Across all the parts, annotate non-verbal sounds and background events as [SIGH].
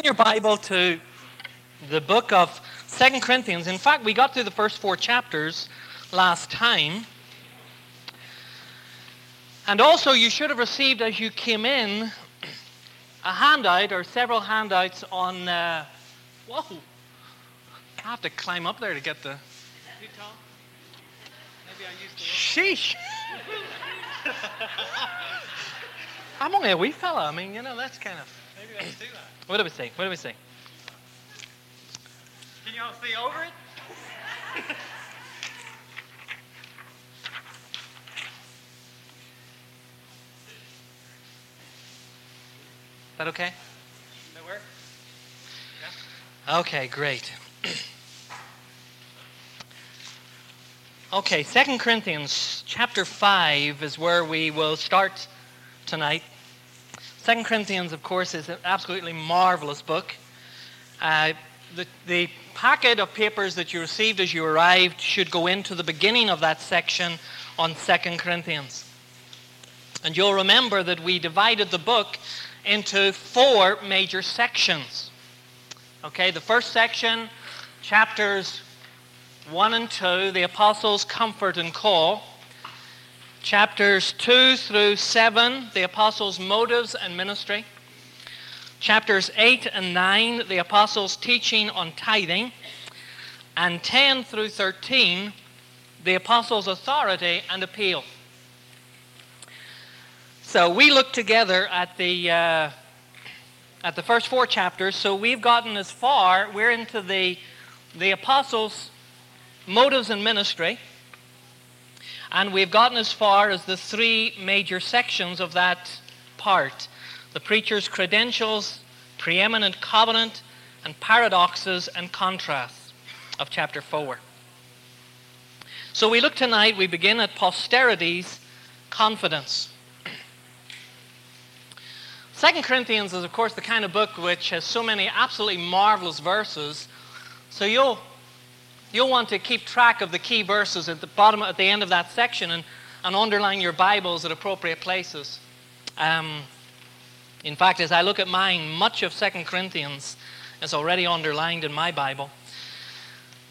Open your Bible to the book of Second Corinthians. In fact, we got through the first four chapters last time. And also, you should have received as you came in a handout or several handouts on. Uh, whoa! I have to climb up there to get the. Sheesh! [LAUGHS] I'm only a wee fella. I mean, you know, that's kind of. Maybe let's do that. What do we say? What do we say? Can you all see over it? Is that okay? That work? Okay, great. [CLEARS THROAT] okay, Second Corinthians chapter 5 is where we will start tonight. Second Corinthians, of course, is an absolutely marvelous book. Uh, the, the packet of papers that you received as you arrived should go into the beginning of that section on Second Corinthians. And you'll remember that we divided the book into four major sections. Okay, the first section, chapters 1 and 2, the apostles' comfort and call. Chapters 2 through 7, the apostles' motives and ministry. Chapters 8 and 9, the apostles' teaching on tithing. And 10 through 13, the apostles' authority and appeal. So we look together at the, uh, at the first four chapters. So we've gotten as far, we're into the, the apostles' motives and ministry. And we've gotten as far as the three major sections of that part the preacher's credentials, preeminent covenant, and paradoxes and contrasts of chapter 4. So we look tonight, we begin at posterity's confidence. Second Corinthians is, of course, the kind of book which has so many absolutely marvelous verses. So you'll You'll want to keep track of the key verses at the bottom, at the end of that section, and, and underline your Bibles at appropriate places. Um, in fact, as I look at mine, much of Second Corinthians is already underlined in my Bible.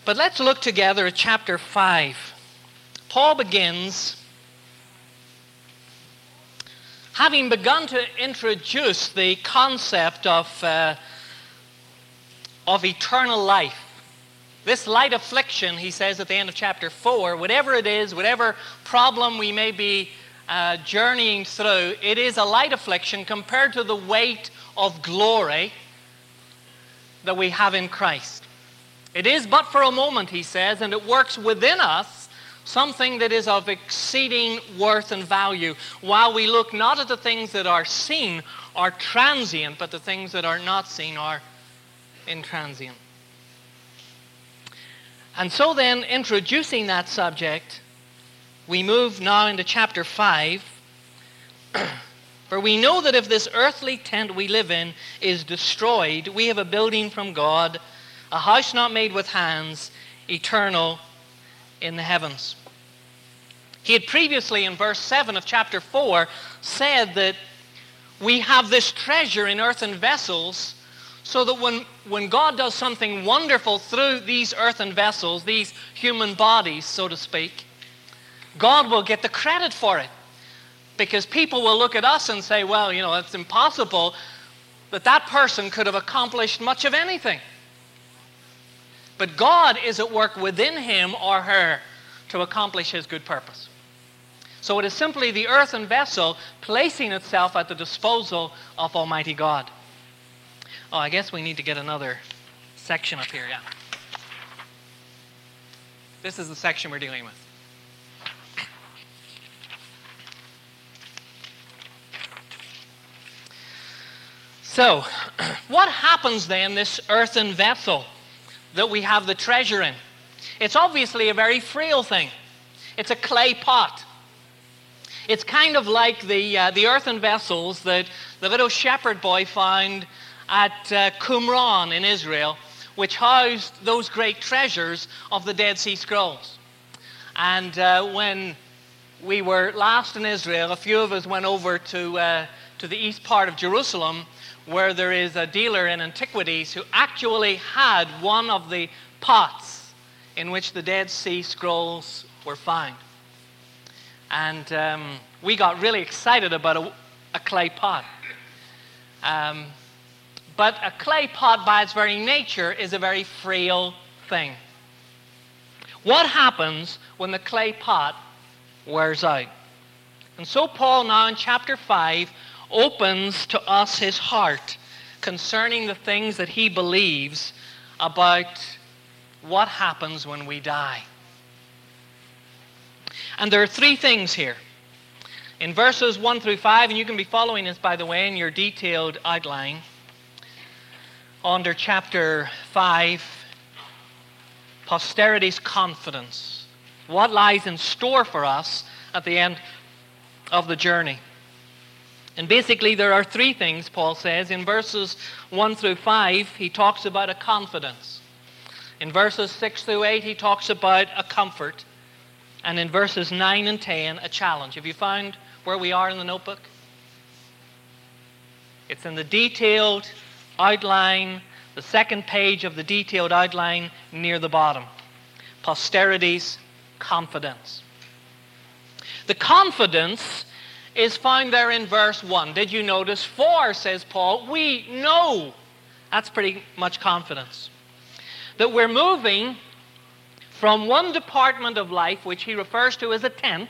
But let's look together at chapter 5. Paul begins having begun to introduce the concept of, uh, of eternal life. This light affliction, he says at the end of chapter 4, whatever it is, whatever problem we may be uh, journeying through, it is a light affliction compared to the weight of glory that we have in Christ. It is but for a moment, he says, and it works within us something that is of exceeding worth and value, while we look not at the things that are seen are transient, but the things that are not seen are intransient. And so then, introducing that subject, we move now into chapter 5. [CLEARS THROAT] For we know that if this earthly tent we live in is destroyed, we have a building from God, a house not made with hands, eternal in the heavens. He had previously, in verse 7 of chapter 4, said that we have this treasure in earthen vessels so that when, when God does something wonderful through these earthen vessels, these human bodies, so to speak, God will get the credit for it. Because people will look at us and say, well, you know, it's impossible that that person could have accomplished much of anything. But God is at work within him or her to accomplish his good purpose. So it is simply the earthen vessel placing itself at the disposal of Almighty God. Oh, I guess we need to get another section up here, yeah. This is the section we're dealing with. So, [CLEARS THROAT] what happens then, this earthen vessel that we have the treasure in? It's obviously a very frail thing. It's a clay pot. It's kind of like the, uh, the earthen vessels that the little shepherd boy found at uh, Qumran in Israel, which housed those great treasures of the Dead Sea Scrolls. And uh, when we were last in Israel, a few of us went over to, uh, to the east part of Jerusalem where there is a dealer in antiquities who actually had one of the pots in which the Dead Sea Scrolls were found. And um, we got really excited about a, a clay pot. Um, but a clay pot, by its very nature, is a very frail thing. What happens when the clay pot wears out? And so, Paul, now in chapter 5, opens to us his heart concerning the things that he believes about what happens when we die. And there are three things here. In verses 1 through 5, and you can be following this, by the way, in your detailed outline, under chapter 5, posterity's confidence. What lies in store for us at the end of the journey. And basically, there are three things, Paul says. In verses 1 through 5, he talks about a confidence. In verses 6 through 8, he talks about a comfort. And in verses 9 and 10, a challenge. Have you found where we are in the notebook? It's in the detailed outline, the second page of the detailed outline near the bottom. Posterity's confidence. The confidence is found there in verse 1. Did you notice? For, says Paul, we know. That's pretty much confidence. That we're moving from one department of life, which he refers to as a tent,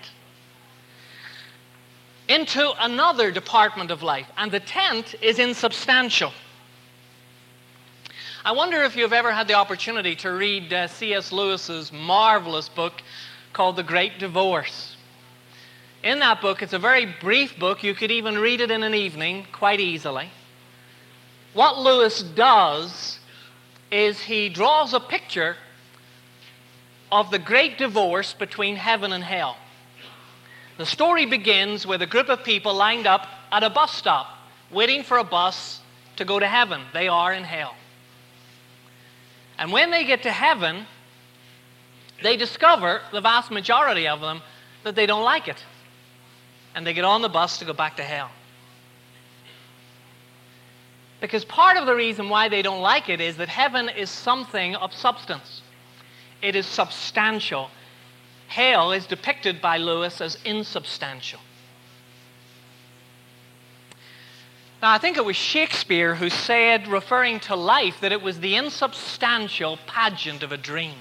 into another department of life. And the tent is insubstantial. I wonder if you've ever had the opportunity to read uh, C.S. Lewis's marvelous book called The Great Divorce. In that book, it's a very brief book. You could even read it in an evening quite easily. What Lewis does is he draws a picture of the great divorce between heaven and hell. The story begins with a group of people lined up at a bus stop, waiting for a bus to go to heaven. They are in hell. And when they get to heaven, they discover, the vast majority of them, that they don't like it and they get on the bus to go back to hell. Because part of the reason why they don't like it is that heaven is something of substance, it is substantial. Hell is depicted by Lewis as insubstantial. Now, I think it was Shakespeare who said, referring to life, that it was the insubstantial pageant of a dream.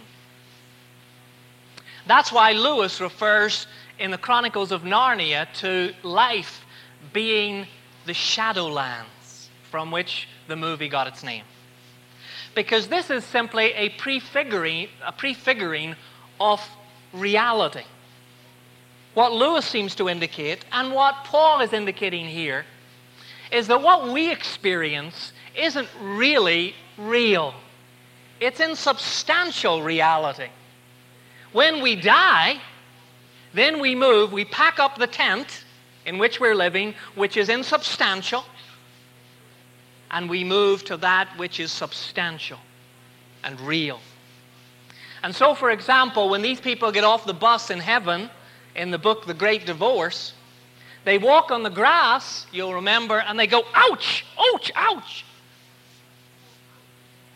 That's why Lewis refers in the Chronicles of Narnia to life being the Shadowlands from which the movie got its name. Because this is simply a prefiguring, a prefiguring of reality. What Lewis seems to indicate, and what Paul is indicating here, is that what we experience isn't really real. It's insubstantial reality. When we die, then we move, we pack up the tent in which we're living, which is insubstantial, and we move to that which is substantial and real. And so, for example, when these people get off the bus in heaven, in the book The Great Divorce, they walk on the grass, you'll remember, and they go, ouch, ouch, ouch.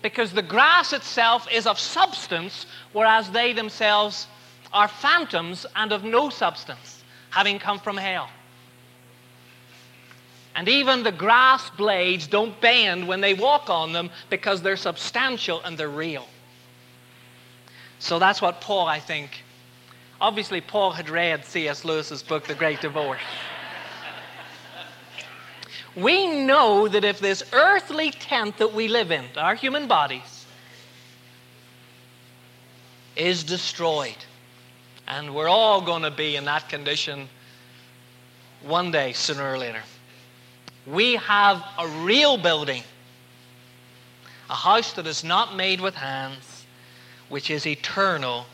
Because the grass itself is of substance, whereas they themselves are phantoms and of no substance, having come from hell. And even the grass blades don't bend when they walk on them because they're substantial and they're real. So that's what Paul, I think. Obviously, Paul had read C.S. Lewis's book, The Great Divorce. We know that if this earthly tent that we live in, our human bodies, is destroyed, and we're all going to be in that condition one day, sooner or later. We have a real building, a house that is not made with hands, which is eternal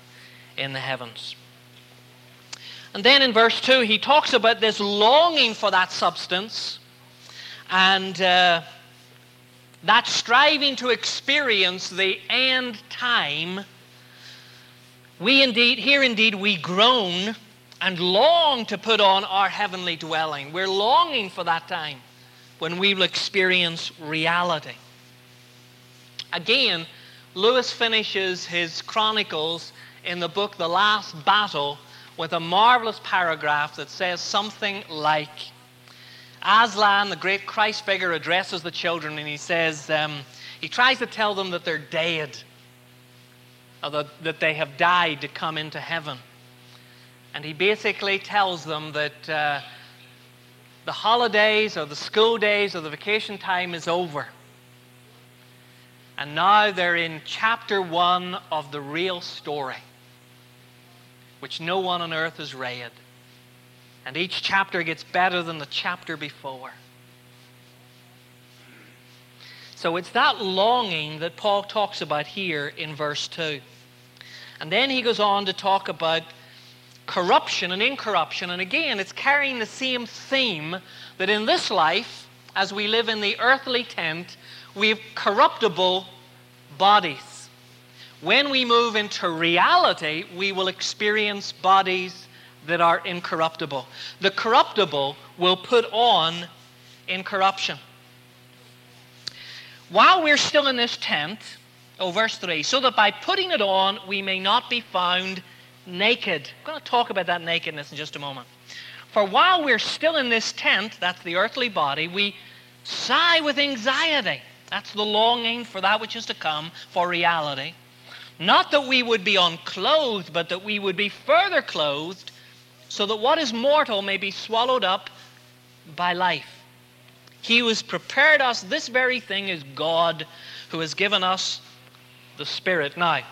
in the heavens. And then in verse 2, he talks about this longing for that substance and uh, that striving to experience the end time we indeed, here indeed, we groan and long to put on our heavenly dwelling. We're longing for that time. when we will experience reality. Again, Lewis finishes his chronicles in the book The Last Battle with a marvelous paragraph that says something like Aslan, the great Christ figure, addresses the children and he says, um, he tries to tell them that they're dead, or that, that they have died to come into heaven. And he basically tells them that uh, the holidays or the school days or the vacation time is over. And now they're in chapter one of the real story, which no one on earth has read. And each chapter gets better than the chapter before. So it's that longing that Paul talks about here in verse 2. And then he goes on to talk about corruption and incorruption. And again, it's carrying the same theme that in this life, as we live in the earthly tent, we have corruptible bodies. When we move into reality, we will experience bodies that are incorruptible. The corruptible will put on incorruption. While we're still in this tent, oh, verse 3, so that by putting it on we may not be found naked. I'm going to talk about that nakedness in just a moment. For while we're still in this tent, that's the earthly body, we sigh with anxiety. That's the longing for that which is to come, for reality. Not that we would be unclothed, but that we would be further clothed, so that what is mortal may be swallowed up by life. He who has prepared us this very thing is God, who has given us the Spirit. Now,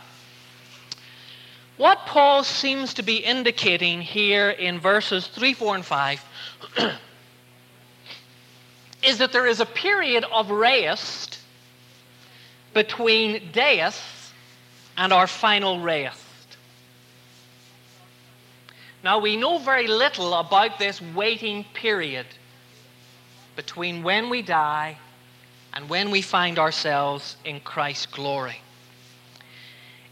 what Paul seems to be indicating here in verses 3, 4, and 5 [CLEARS THROAT] is that there is a period of rest between death and our final rest. Now, we know very little about this waiting period between when we die and when we find ourselves in Christ's glory.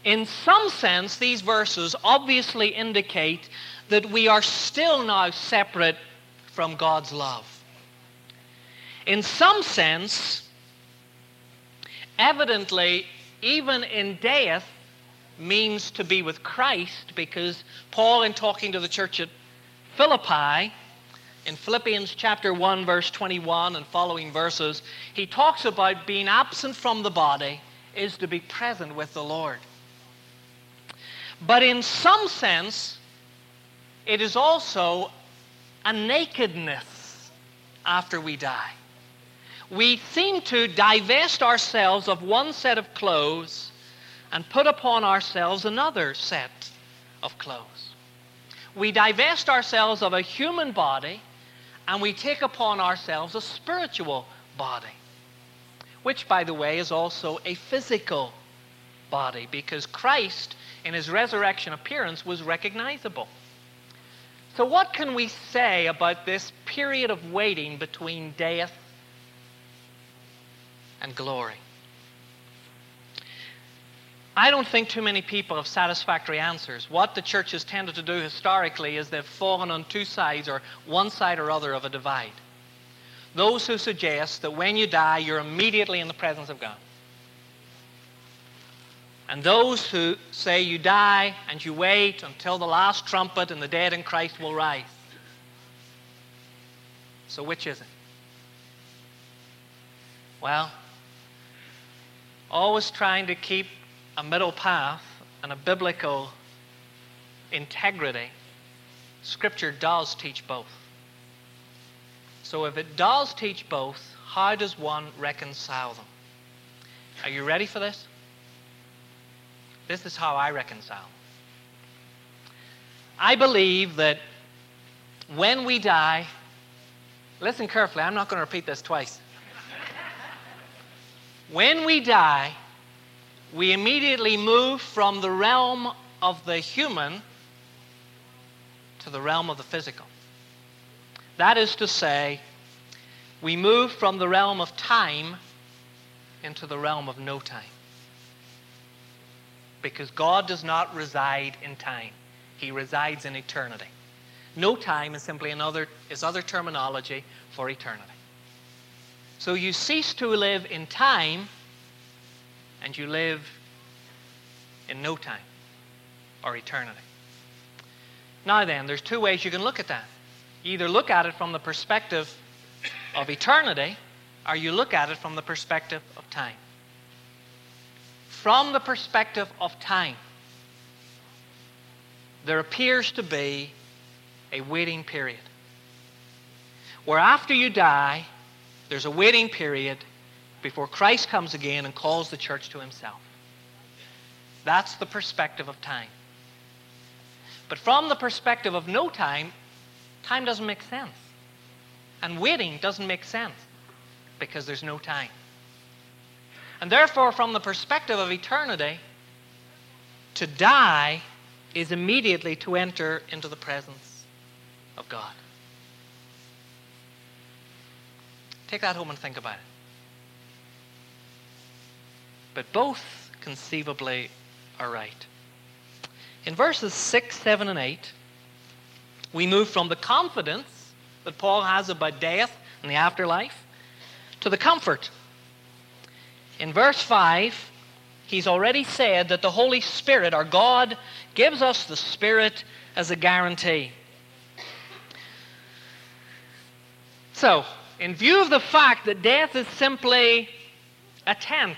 In some sense, these verses obviously indicate that we are still now separate from God's love. In some sense, evidently, even in death means to be with Christ because Paul, in talking to the church at Philippi, in Philippians chapter 1, verse 21 and following verses, he talks about being absent from the body is to be present with the Lord. But in some sense, it is also a nakedness after we die. We seem to divest ourselves of one set of clothes and put upon ourselves another set of clothes. We divest ourselves of a human body and we take upon ourselves a spiritual body, which, by the way, is also a physical body because Christ in his resurrection appearance was recognizable. So, what can we say about this period of waiting between death and glory? I don't think too many people have satisfactory answers. What the church has tended to do historically is they've fallen on two sides or one side or other of a divide. Those who suggest that when you die, you're immediately in the presence of God. And those who say you die and you wait until the last trumpet and the dead in Christ will rise. So, which is it? Well, always trying to keep a middle path and a biblical integrity, Scripture does teach both. So, if it does teach both, how does one reconcile them? Are you ready for this? This is how I reconcile. I believe that when we die, listen carefully, I'm not going to repeat this twice. when we die, we immediately move from the realm of the human to the realm of the physical. That is to say, we move from the realm of time into the realm of no time because God does not reside in time. He resides in eternity. No time is simply another is other terminology for eternity. So you cease to live in time and you live in no time or eternity. Now then, there's two ways you can look at that. Either look at it from the perspective of eternity or you look at it from the perspective of time. From the perspective of time, there appears to be a waiting period. Where after you die, there's a waiting period before Christ comes again and calls the church to himself. That's the perspective of time. But from the perspective of no time, time doesn't make sense. And waiting doesn't make sense because there's no time. And therefore, from the perspective of eternity, to die is immediately to enter into the presence of God. Take that home and think about it. But both conceivably are right. In verses 6, 7, and 8, we move from the confidence that Paul has about death and the afterlife to the comfort. In verse 5, he's already said that the Holy Spirit, our God, gives us the Spirit as a guarantee. So, in view of the fact that death is simply a tent,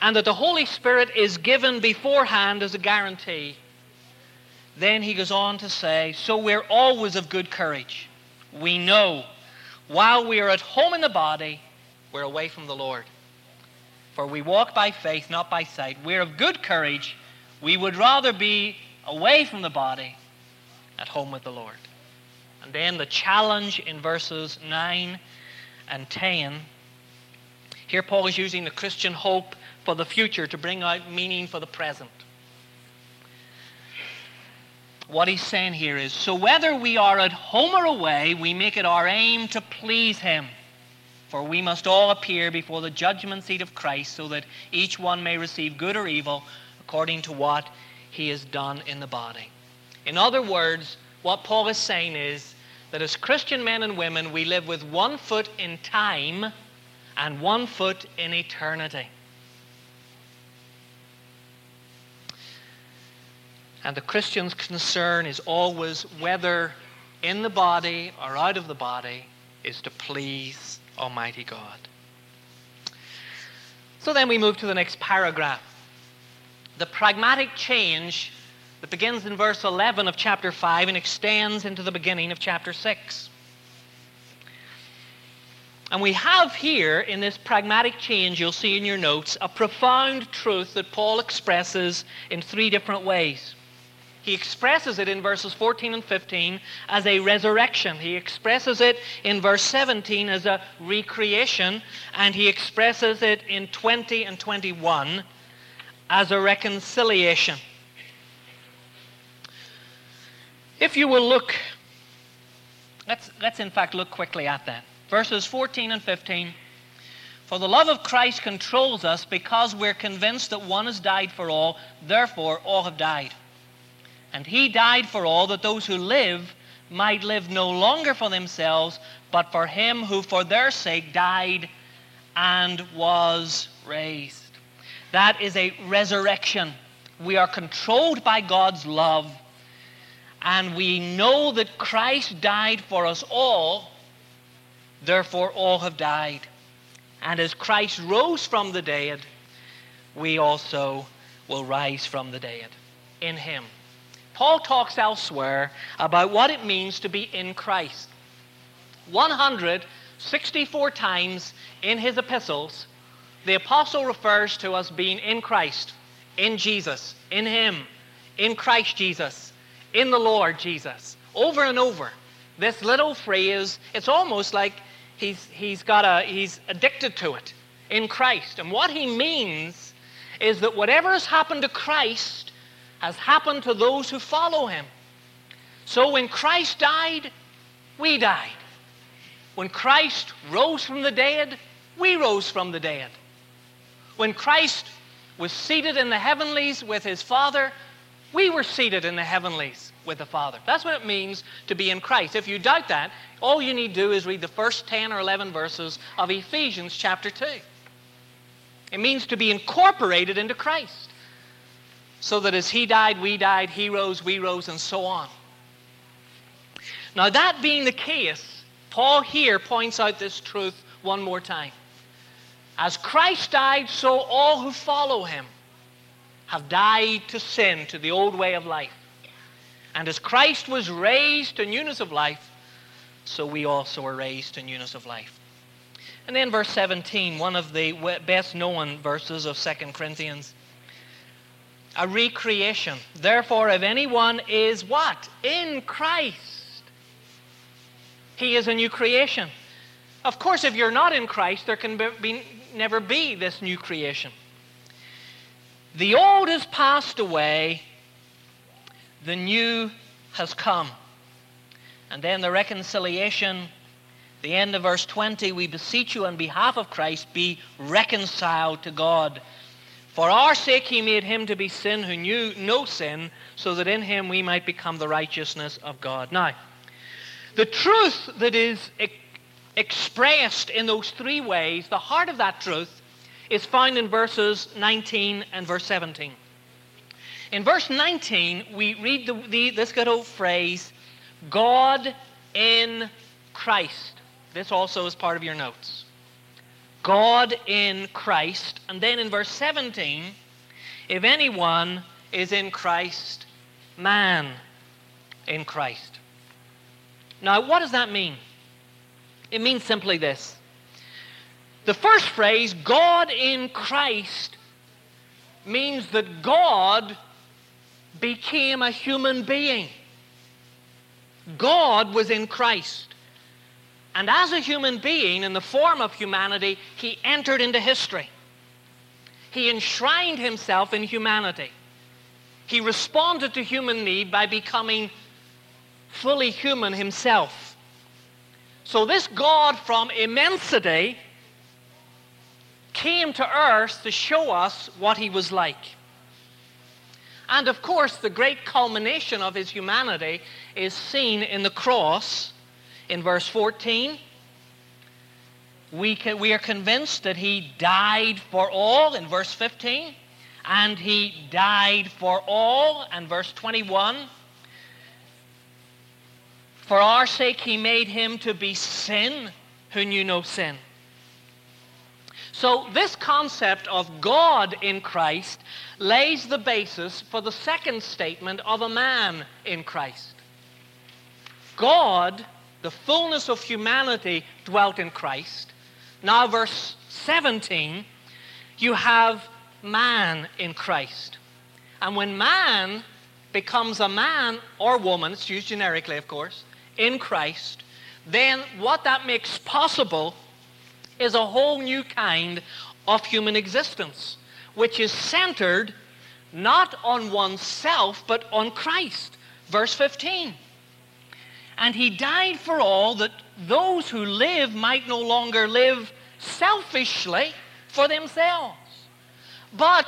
and that the Holy Spirit is given beforehand as a guarantee, then he goes on to say, So we're always of good courage. We know while we are at home in the body, we're away from the Lord. For we walk by faith, not by sight. We're of good courage. We would rather be away from the body, at home with the Lord. And then the challenge in verses 9 and 10. Here, Paul is using the Christian hope for the future to bring out meaning for the present. What he's saying here is so whether we are at home or away, we make it our aim to please him. For we must all appear before the judgment seat of Christ, so that each one may receive good or evil according to what he has done in the body. In other words, what Paul is saying is that as Christian men and women, we live with one foot in time and one foot in eternity. And the Christian's concern is always whether in the body or out of the body is to please Almighty God. So then we move to the next paragraph. The pragmatic change that begins in verse 11 of chapter 5 and extends into the beginning of chapter 6. And we have here in this pragmatic change, you'll see in your notes, a profound truth that Paul expresses in three different ways. He expresses it in verses 14 and 15 as a resurrection. He expresses it in verse 17 as a recreation. And he expresses it in 20 and 21 as a reconciliation. If you will look, let's, let's in fact look quickly at that. Verses 14 and 15. For the love of Christ controls us because we're convinced that one has died for all, therefore all have died. And he died for all, that those who live might live no longer for themselves, but for him who for their sake died and was raised. That is a resurrection. We are controlled by God's love, and we know that Christ died for us all, therefore all have died. And as Christ rose from the dead, we also will rise from the dead in him. Paul talks elsewhere about what it means to be in Christ. 164 times in his epistles, the apostle refers to us being in Christ, in Jesus, in him, in Christ Jesus, in the Lord Jesus. Over and over. This little phrase, it's almost like he's, he's, got a, he's addicted to it in Christ. And what he means is that whatever has happened to Christ has happened to those who follow him. So when Christ died, we died. When Christ rose from the dead, we rose from the dead. When Christ was seated in the heavenlies with his Father, We were seated in the heavenlies with the Father. That's what it means to be in Christ. If you doubt that, all you need to do is read the first 10 or 11 verses of Ephesians chapter 2. It means to be incorporated into Christ. So that as He died, we died, He rose, we rose, and so on. Now, that being the case, Paul here points out this truth one more time. As Christ died, so all who follow him have died to sin, to the old way of life. And as Christ was raised to newness of life, so we also are raised to newness of life. And then verse 17, one of the best known verses of 2 Corinthians. A recreation. Therefore, if anyone is what? In Christ. He is a new creation. Of course, if you're not in Christ, there can be, never be this new creation. The old has passed away, the new has come. And then the reconciliation, the end of verse 20, we beseech you on behalf of Christ, be reconciled to God. For our sake he made him to be sin who knew no sin, so that in him we might become the righteousness of God. Now, the truth that is expressed in those three ways, the heart of that truth is found in verses 19 and verse 17. In verse 19, we read the, the, this good old phrase, God in Christ. This also is part of your notes. God in Christ. And then in verse 17, if anyone is in Christ, man in Christ. Now, what does that mean? It means simply this. The first phrase, God in Christ, means that God became a human being. God was in Christ. And as a human being, in the form of humanity, he entered into history. He enshrined himself in humanity. He responded to human need by becoming fully human himself. So, this God from immensity came to earth to show us what he was like. And of course, the great culmination of his humanity is seen in the cross in verse 14. We, can, we are convinced that he died for all in verse 15, and he died for all in verse 21. For our sake, he made him to be sin who knew no sin. So, this concept of God in Christ lays the basis for the second statement of a man in Christ. God, the fullness of humanity, dwelt in Christ. Now, verse 17, you have man in Christ. And when man becomes a man or woman, it's used generically, of course, in Christ, then what that makes possible is a whole new kind of human existence, which is centered not on oneself, but on Christ. Verse 15. And he died for all that those who live might no longer live selfishly for themselves, but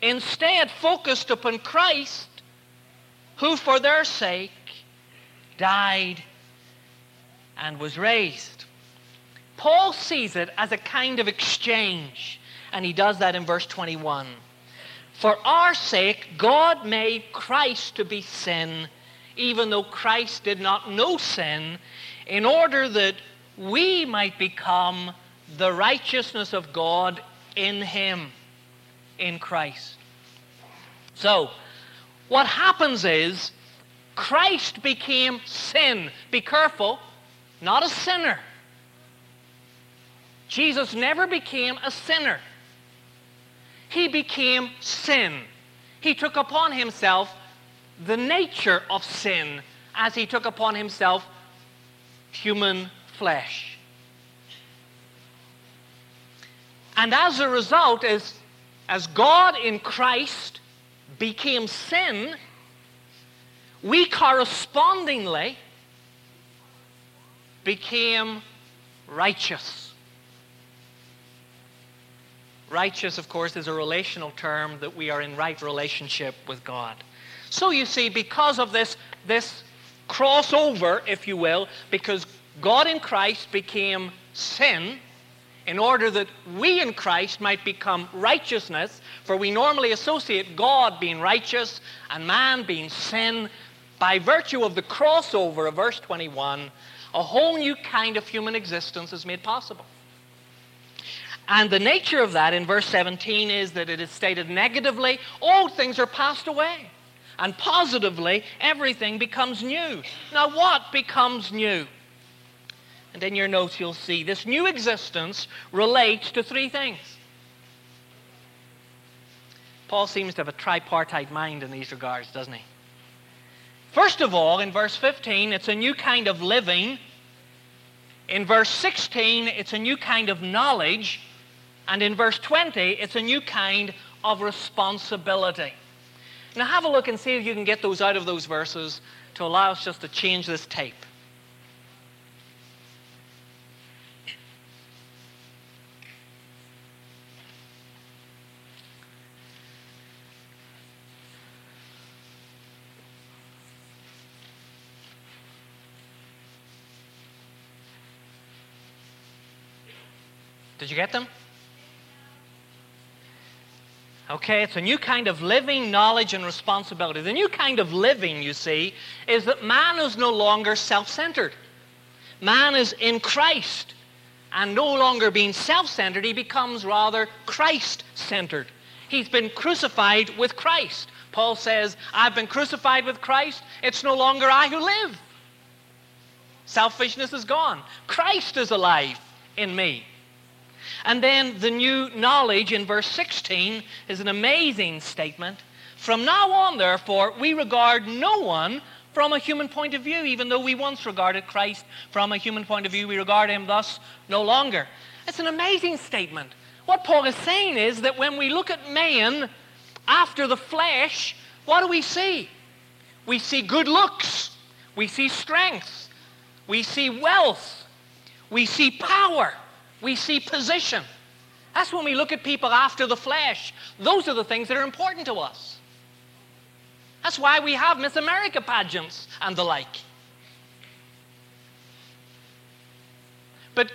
instead focused upon Christ, who for their sake died, and was raised. Paul sees it as a kind of exchange, and he does that in verse 21. For our sake, God made Christ to be sin, even though Christ did not know sin, in order that we might become the righteousness of God in Him, in Christ. So, what happens is Christ became sin. Be careful, not a sinner. Jesus never became a sinner. He became sin. He took upon himself the nature of sin as he took upon himself human flesh. And as a result, as, as God in Christ became sin, we correspondingly became righteous. Righteous, of course, is a relational term that we are in right relationship with God. So you see, because of this, this crossover, if you will, because God in Christ became sin in order that we in Christ might become righteousness, for we normally associate God being righteous and man being sin. By virtue of the crossover of verse 21, a whole new kind of human existence is made possible. And the nature of that in verse 17 is that it is stated negatively, all things are passed away. And positively, everything becomes new. Now, what becomes new? And in your notes, you'll see this new existence relates to three things. Paul seems to have a tripartite mind in these regards, doesn't he? First of all, in verse 15, it's a new kind of living. In verse 16, it's a new kind of knowledge. And in verse 20, it's a new kind of responsibility. Now, have a look and see if you can get those out of those verses to allow us just to change this tape. Did you get them? Okay, it's a new kind of living, knowledge, and responsibility. The new kind of living, you see, is that man is no longer self centered. Man is in Christ. And no longer being self centered, he becomes rather Christ centered. He's been crucified with Christ. Paul says, I've been crucified with Christ. It's no longer I who live. Selfishness is gone. Christ is alive in me. And then the new knowledge in verse 16 is an amazing statement. From now on, therefore, we regard no one from a human point of view, even though we once regarded Christ from a human point of view, we regard him thus no longer. It's an amazing statement. What Paul is saying is that when we look at man after the flesh, what do we see? We see good looks, we see strength, we see wealth, we see power we see position. That's when we look at people after the flesh. Those are the things that are important to us. That's why we have Miss America pageants and the like. But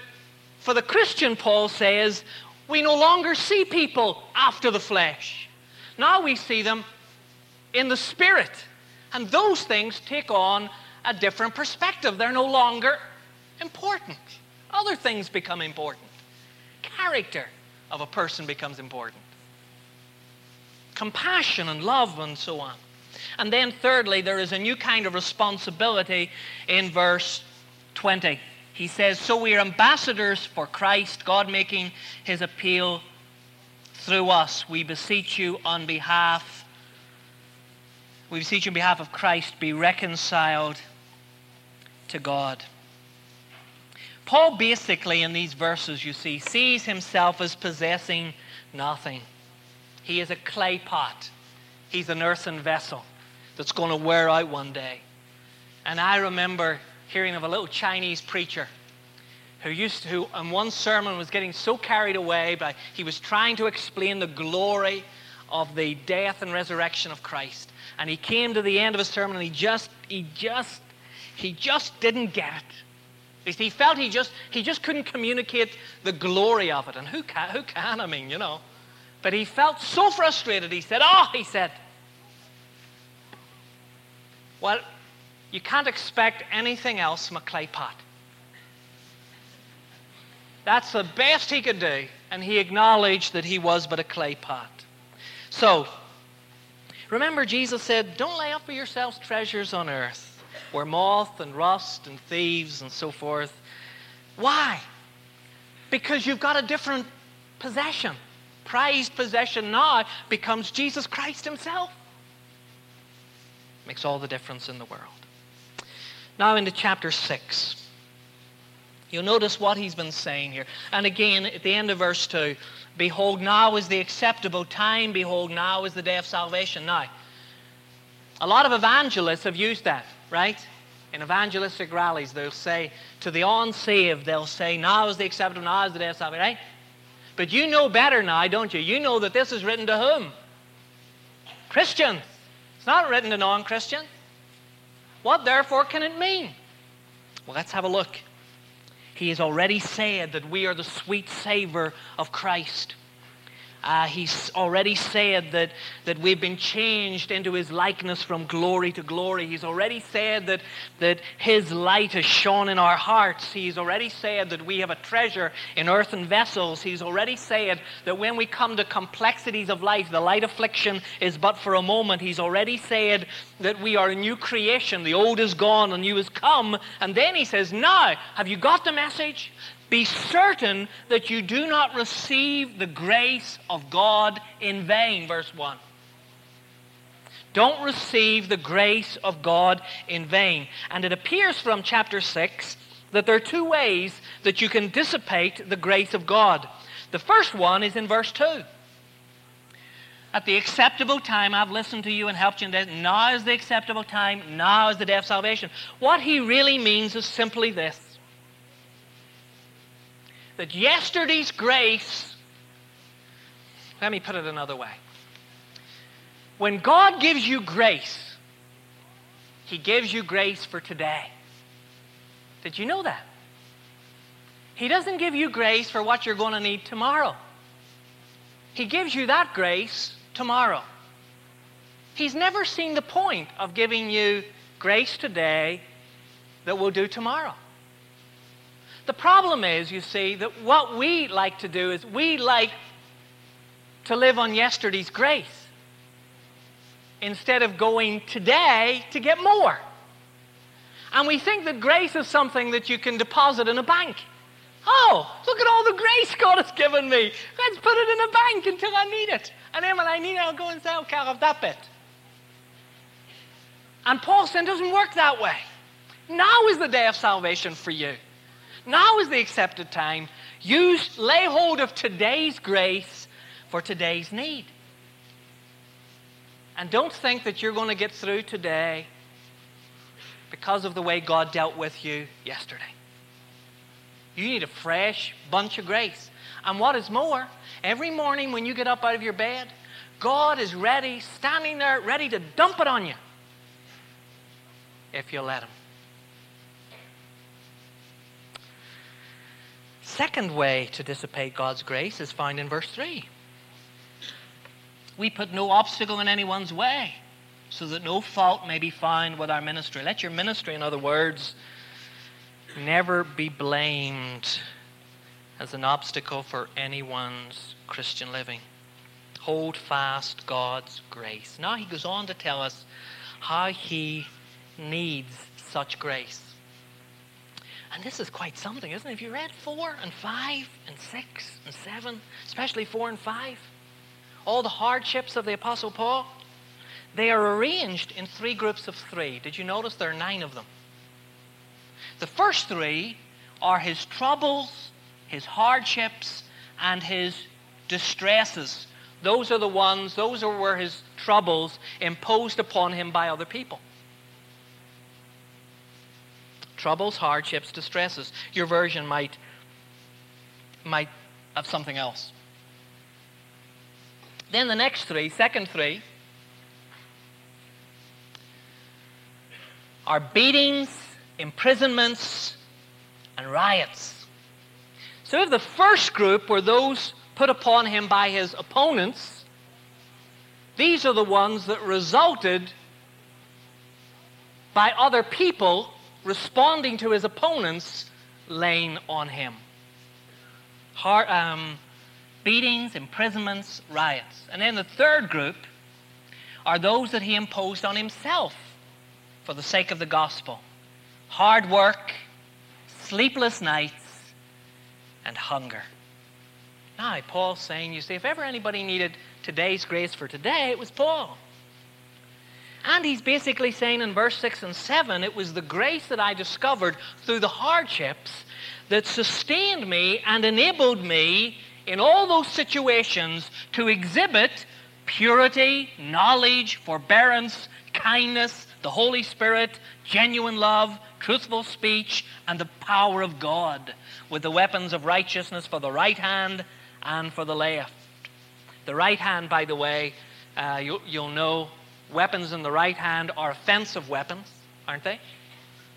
for the Christian, Paul says, we no longer see people after the flesh. Now we see them in the spirit. And those things take on a different perspective. They're no longer important. Other things become important. Character of a person becomes important. Compassion and love and so on. And then, thirdly, there is a new kind of responsibility in verse 20. He says, So we are ambassadors for Christ, God making his appeal through us. We beseech you on behalf, we beseech you on behalf of Christ, be reconciled to God. Paul basically, in these verses, you see, sees himself as possessing nothing. He is a clay pot, he's an earthen vessel that's going to wear out one day. And I remember hearing of a little Chinese preacher who used to, who in one sermon was getting so carried away by he was trying to explain the glory of the death and resurrection of Christ. And he came to the end of his sermon and he just, he just, he just didn't get it. He felt he just, he just couldn't communicate the glory of it. And who can, who can, I mean, you know. But he felt so frustrated. He said, Oh, he said, Well, you can't expect anything else from a clay pot. That's the best he could do. And he acknowledged that he was but a clay pot. So, remember, Jesus said, Don't lay up for yourselves treasures on earth where moth and rust and thieves and so forth. Why? Because you've got a different possession. Prized possession now becomes Jesus Christ Himself. Makes all the difference in the world. Now into chapter 6. You'll notice what he's been saying here. And again, at the end of verse 2, behold, now is the acceptable time. Behold, now is the day of salvation. Now, a lot of evangelists have used that right? In evangelistic rallies, they'll say to the unsaved, they'll say, now is the acceptable, now is the day of salvation, right? But you know better now, don't you? You know that this is written to whom? Christians. It's not written to non Christian. What therefore can it mean? Well, let's have a look. He has already said that we are the sweet savor of Christ. Uh, he's already said that, that we've been changed into his likeness from glory to glory. He's already said that, that his light has shone in our hearts. He's already said that we have a treasure in earthen vessels. He's already said that when we come to complexities of life, the light affliction is but for a moment. He's already said that we are a new creation. The old is gone, the new has come. And then he says, Now, have you got the message? Be certain that you do not receive the grace of God in vain. Verse 1. Don't receive the grace of God in vain. And it appears from chapter 6 that there are two ways that you can dissipate the grace of God. The first one is in verse 2. At the acceptable time, I've listened to you and helped you. Now is the acceptable time. Now is the day of salvation. What he really means is simply this that yesterday's grace, let me put it another way. When God gives you grace, He gives you grace for today. Did you know that? He doesn't give you grace for what you're going to need tomorrow. He gives you that grace tomorrow. He's never seen the point of giving you grace today that will do tomorrow. The problem is, you see, that what we like to do is we like to live on yesterday's grace instead of going today to get more. And we think that grace is something that you can deposit in a bank. Oh, look at all the grace [LAUGHS] God has given me. Let's put it in a bank until I need it. And then when I need it, I'll go and say, I'll have that bit. And Paul said it doesn't work that way. Now is the day of salvation for you. Now is the accepted time. Use, lay hold of today's grace for today's need. And don't think that you're going to get through today because of the way God dealt with you yesterday. You need a fresh bunch of grace. And what is more, every morning when you get up out of your bed, God is ready, standing there, ready to dump it on you if you let Him. Second way to dissipate God's grace is found in verse 3. We put no obstacle in anyone's way, so that no fault may be found with our ministry. Let your ministry, in other words, never be blamed as an obstacle for anyone's Christian living. Hold fast God's grace. Now he goes on to tell us how he needs such grace. And this is quite something, isn't it? If you read 4 and 5 and 6 and 7, especially 4 and 5, all the hardships of the Apostle Paul, they are arranged in three groups of three. Did you notice there are nine of them? The first three are his troubles, his hardships, and his distresses. Those are the ones, those are where his troubles imposed upon him by other people troubles, hardships, distresses. Your version might, might have something else. Then the next three, second three, are beatings, imprisonments, and riots. So if the first group were those put upon him by his opponents, these are the ones that resulted by other people responding to his opponents laying on him. Um, beatings, imprisonments, riots. And then the third group are those that he imposed on himself for the sake of the gospel hard work, sleepless nights, and hunger. Now, Paul's saying, you see, if ever anybody needed today's grace for today, it was Paul. And he's basically saying in verse 6 and 7 it was the grace that I discovered through the hardships that sustained me and enabled me in all those situations to exhibit purity, knowledge, forbearance, kindness, the Holy Spirit, genuine love, truthful speech, and the power of God, with the weapons of righteousness for the right hand and for the left. The right hand, by the way, uh, you, will know Weapons in the right hand are offensive weapons, aren't they?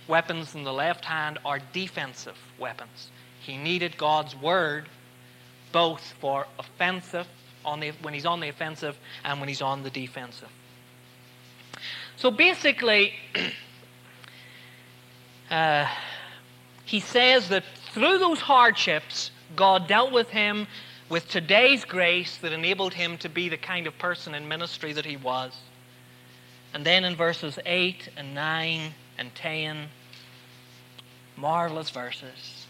Weapons in the left hand are defensive weapons. He needed God's word both for offensive on the, when he's on the offensive and when he's on the defensive. So basically, [CLEARS THROAT] uh, he says that through those hardships, God dealt with him with today's grace that enabled him to be the kind of person in ministry that he was. And then in verses 8 and 9 and 10, marvelous verses.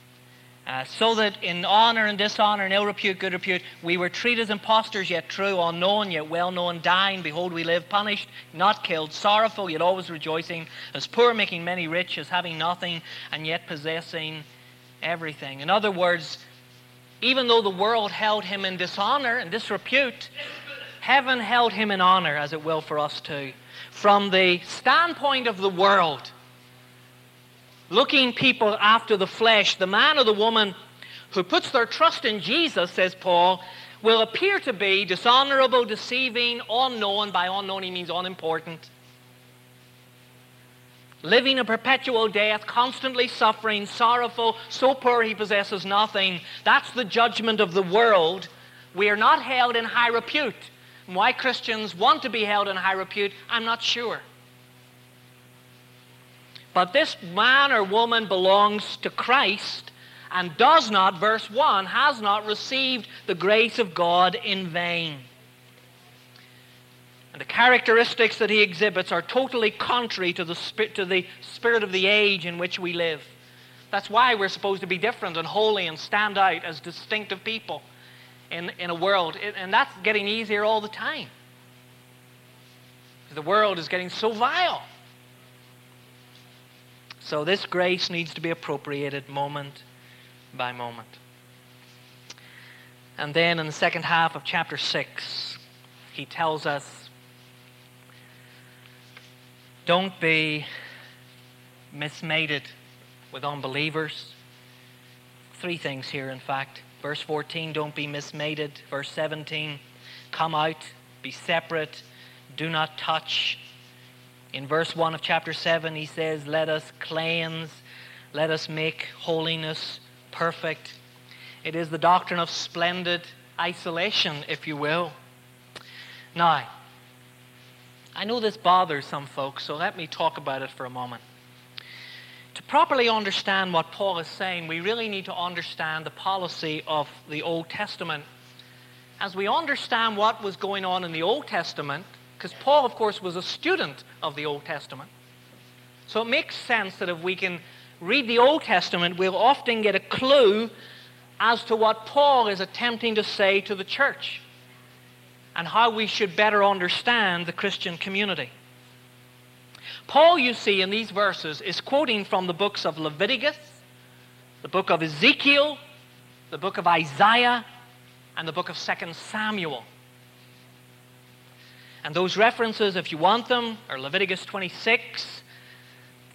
Uh, so that in honor and dishonor, in ill repute, good repute, we were treated as impostors, yet true, unknown, yet well known, dying. Behold, we live, punished, not killed, sorrowful, yet always rejoicing, as poor, making many rich, as having nothing, and yet possessing everything. In other words, even though the world held him in dishonor and disrepute, heaven held him in honor, as it will for us too. From the standpoint of the world, looking people after the flesh, the man or the woman who puts their trust in Jesus, says Paul, will appear to be dishonorable, deceiving, unknown. By unknown, he means unimportant. Living a perpetual death, constantly suffering, sorrowful, so poor he possesses nothing. That's the judgment of the world. We are not held in high repute. Why Christians want to be held in high repute, I'm not sure. But this man or woman belongs to Christ and does not, verse 1, has not received the grace of God in vain. And the characteristics that he exhibits are totally contrary to the, spirit, to the spirit of the age in which we live. That's why we're supposed to be different and holy and stand out as distinctive people in, in a world. And that's getting easier all the time. The world is getting so vile. So this grace needs to be appropriated moment by moment. And then in the second half of chapter 6, he tells us don't be mismated with unbelievers. Three things here, in fact. Verse 14, don't be mismated. Verse 17, come out, be separate, do not touch in verse 1 of chapter 7, he says, Let us cleanse, let us make holiness perfect. It is the doctrine of splendid isolation, if you will. Now, I know this bothers some folks, so let me talk about it for a moment. To properly understand what Paul is saying, we really need to understand the policy of the Old Testament. As we understand what was going on in the Old Testament, because Paul, of course, was a student of the Old Testament. So it makes sense that if we can read the Old Testament, we'll often get a clue as to what Paul is attempting to say to the church and how we should better understand the Christian community. Paul, you see, in these verses, is quoting from the books of Leviticus, the book of Ezekiel, the book of Isaiah, and the book of 2 Samuel. And those references, if you want them, are Leviticus 26,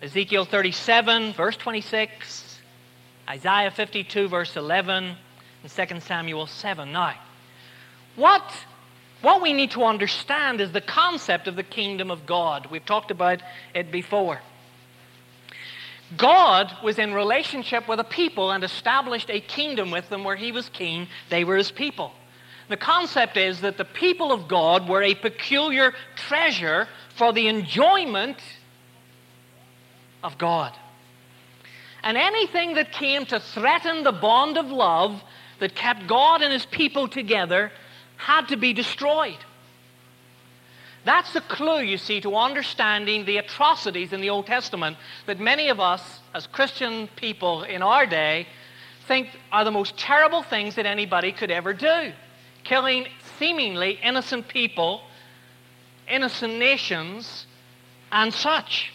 Ezekiel 37, verse 26, Isaiah 52, verse 11, and 2 Samuel 7. Now, what, what we need to understand is the concept of the kingdom of God. We've talked about it before. God was in relationship with a people and established a kingdom with them where he was king, they were his people. The concept is that the people of God were a peculiar treasure for the enjoyment of God. And anything that came to threaten the bond of love that kept God and his people together had to be destroyed. That's the clue, you see, to understanding the atrocities in the Old Testament that many of us, as Christian people in our day, think are the most terrible things that anybody could ever do killing seemingly innocent people, innocent nations, and such.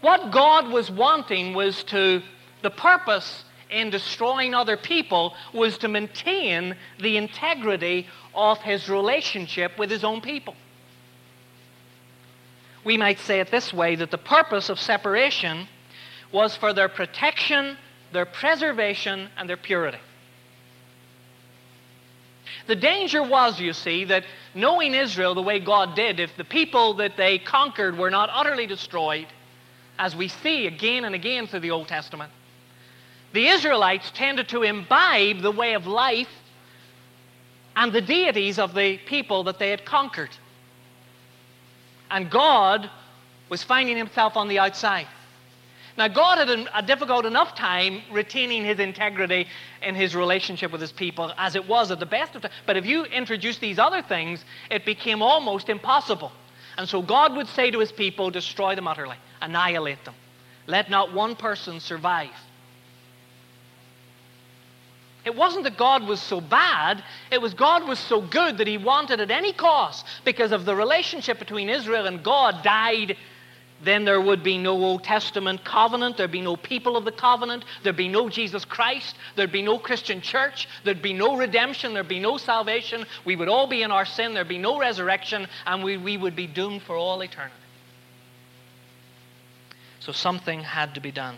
What God was wanting was to, the purpose in destroying other people was to maintain the integrity of his relationship with his own people. We might say it this way that the purpose of separation was for their protection, their preservation, and their purity. The danger was, you see, that knowing Israel the way God did, if the people that they conquered were not utterly destroyed, as we see again and again through the Old Testament, the Israelites tended to imbibe the way of life and the deities of the people that they had conquered. And God was finding himself on the outside. Now, God had a, difficult enough time retaining his integrity in his relationship with his people as it was at the best of times. But if you introduce these other things, it became almost impossible. And so God would say to his people, destroy them utterly, annihilate them. Let not one person survive. It wasn't that God was so bad, it was God was so good that he wanted at any cost, because of the relationship between Israel and God, died then there would be no Old Testament covenant, there'd be no people of the covenant, there'd be no Jesus Christ, there'd be no Christian church, there'd be no redemption, there'd be no salvation, we would all be in our sin, there'd be no resurrection, and we, we would be doomed for all eternity. So something had to be done.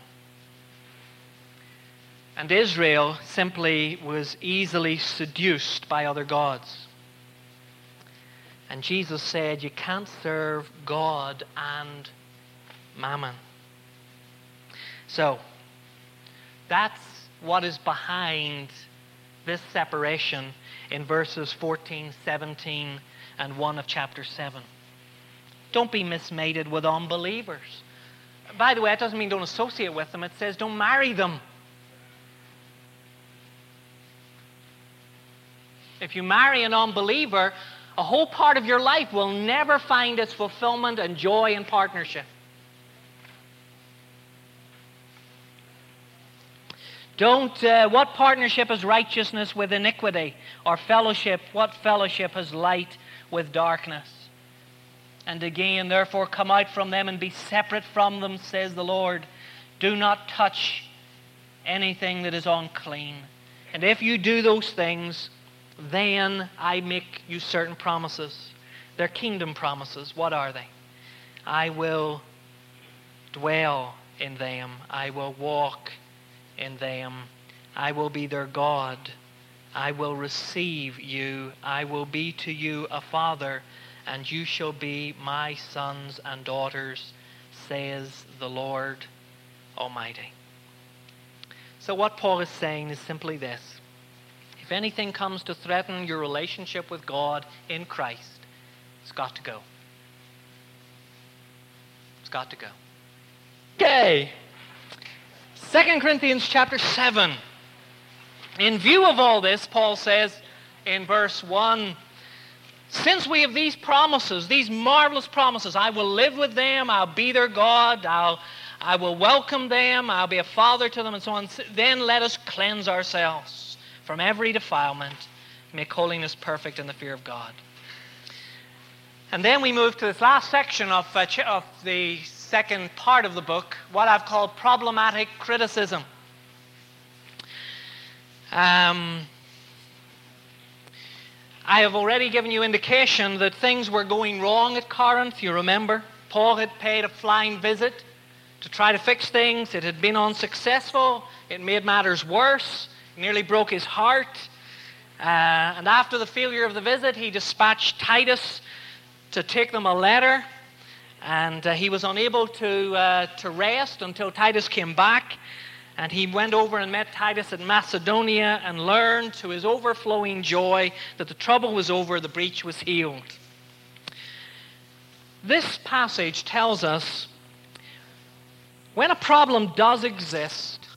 And Israel simply was easily seduced by other gods. And Jesus said, You can't serve God and mammon. So, that's what is behind this separation in verses 14, 17, and 1 of chapter 7. Don't be mismated with unbelievers. By the way, it doesn't mean don't associate with them, it says don't marry them. If you marry an unbeliever, a whole part of your life will never find its fulfillment and joy and partnership. Don't, uh, what partnership is righteousness with iniquity? Or fellowship, what fellowship is light with darkness? And again, therefore, come out from them and be separate from them, says the Lord. Do not touch anything that is unclean. And if you do those things, then I make you certain promises. They're kingdom promises. What are they? I will dwell in them, I will walk in them. I will be their God. I will receive you. I will be to you a father, and you shall be my sons and daughters, says the Lord Almighty. So, what Paul is saying is simply this if anything comes to threaten your relationship with God in Christ, it's got to go. It's got to go. Okay. 2 Corinthians chapter 7. In view of all this, Paul says in verse 1 Since we have these promises, these marvelous promises, I will live with them, I'll be their God, I'll, I will welcome them, I'll be a father to them, and so on. Then let us cleanse ourselves from every defilement, make holiness perfect in the fear of God. And then we move to this last section of, uh, of the second part of the book, what I've called problematic criticism. Um, I have already given you indication that things were going wrong at Corinth. You remember, Paul had paid a flying visit to try to fix things. It had been unsuccessful. It made matters worse. Nearly broke his heart. Uh, and after the failure of the visit, he dispatched Titus to take them a letter and uh, he was unable to, uh, to rest until Titus came back. And he went over and met Titus in Macedonia and learned to his overflowing joy that the trouble was over, the breach was healed. This passage tells us when a problem does exist,